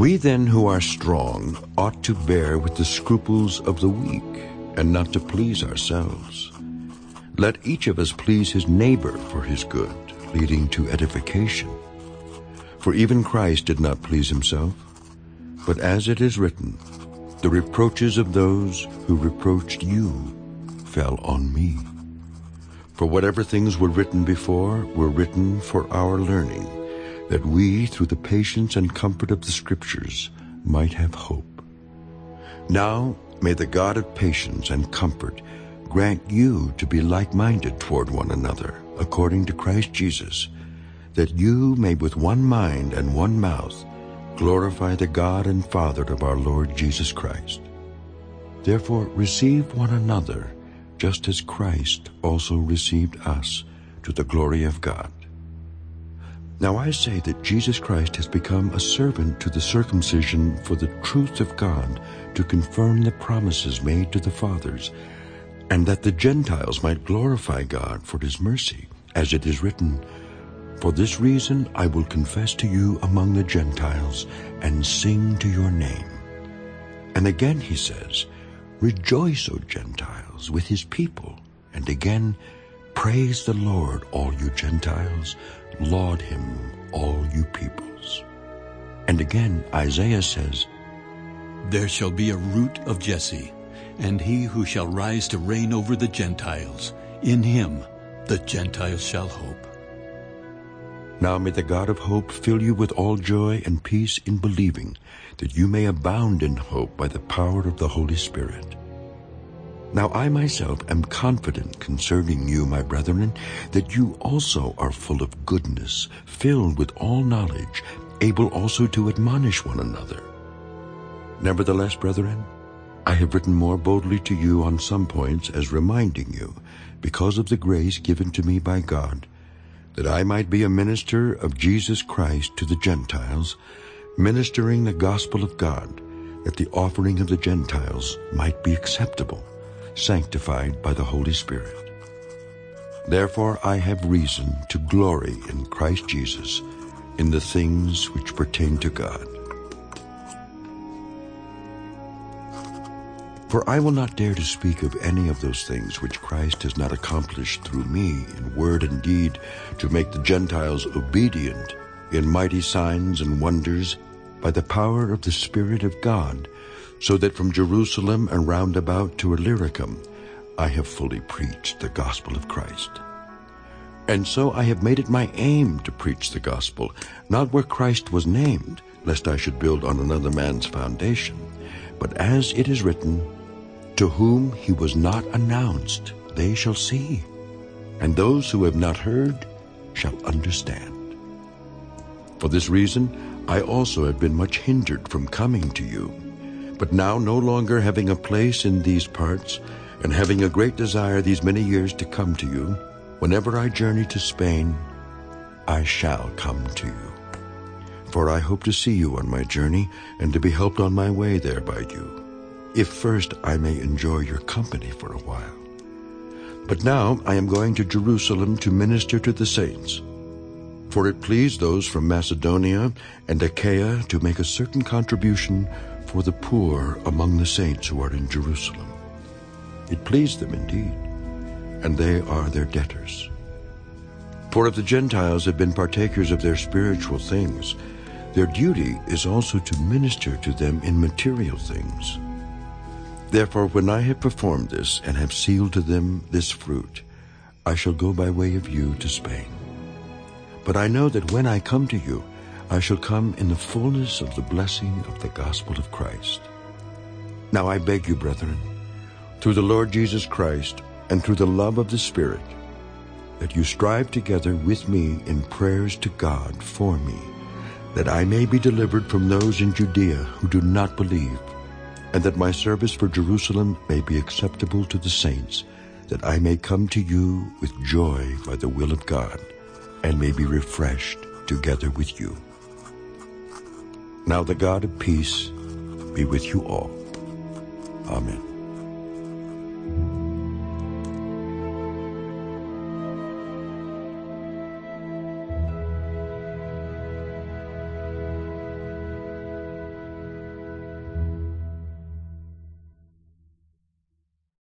We then who are strong ought to bear with the scruples of the weak and not to please ourselves. Let each of us please his neighbor for his good, leading to edification. For even Christ did not please himself, but as it is written, the reproaches of those who reproached you fell on me. For whatever things were written before were written for our learning, that we, through the patience and comfort of the Scriptures, might have hope. Now may the God of patience and comfort grant you to be like-minded toward one another, according to Christ Jesus, that you may with one mind and one mouth glorify the God and Father of our Lord Jesus Christ. Therefore receive one another, just as Christ also received us to the glory of God. Now I say that Jesus Christ has become a servant to the circumcision for the truth of God to confirm the promises made to the fathers, and that the Gentiles might glorify God for his mercy, as it is written, For this reason I will confess to you among the Gentiles and sing to your name. And again he says, Rejoice, O Gentiles, with his people. And again, Praise the Lord, all you Gentiles. Laud him, all you peoples. And again, Isaiah says, There shall be a root of Jesse, and he who shall rise to reign over the Gentiles. In him the Gentiles shall hope. Now may the God of hope fill you with all joy and peace in believing, that you may abound in hope by the power of the Holy Spirit. Now I myself am confident concerning you, my brethren, that you also are full of goodness, filled with all knowledge, able also to admonish one another. Nevertheless, brethren, I have written more boldly to you on some points as reminding you, because of the grace given to me by God, that I might be a minister of Jesus Christ to the Gentiles, ministering the gospel of God, that the offering of the Gentiles might be acceptable sanctified by the Holy Spirit. Therefore I have reason to glory in Christ Jesus in the things which pertain to God. For I will not dare to speak of any of those things which Christ has not accomplished through me in word and deed to make the Gentiles obedient in mighty signs and wonders by the power of the Spirit of God, so that from Jerusalem and round about to Illyricum I have fully preached the gospel of Christ. And so I have made it my aim to preach the gospel, not where Christ was named, lest I should build on another man's foundation, but as it is written, To whom he was not announced, they shall see, and those who have not heard shall understand. For this reason I also have been much hindered from coming to you, but now no longer having a place in these parts, and having a great desire these many years to come to you, whenever I journey to Spain, I shall come to you. For I hope to see you on my journey, and to be helped on my way there by you, if first I may enjoy your company for a while. But now I am going to Jerusalem to minister to the saints. For it pleased those from Macedonia and Achaia to make a certain contribution for the poor among the saints who are in Jerusalem. It pleased them indeed, and they are their debtors. For if the Gentiles have been partakers of their spiritual things, their duty is also to minister to them in material things. Therefore, when I have performed this and have sealed to them this fruit, I shall go by way of you to Spain. But I know that when I come to you, I shall come in the fullness of the blessing of the gospel of Christ. Now I beg you, brethren, through the Lord Jesus Christ and through the love of the Spirit, that you strive together with me in prayers to God for me, that I may be delivered from those in Judea who do not believe, and that my service for Jerusalem may be acceptable to the saints, that I may come to you with joy by the will of God, and may be refreshed together with you. Now the God of peace be with you all. Amen.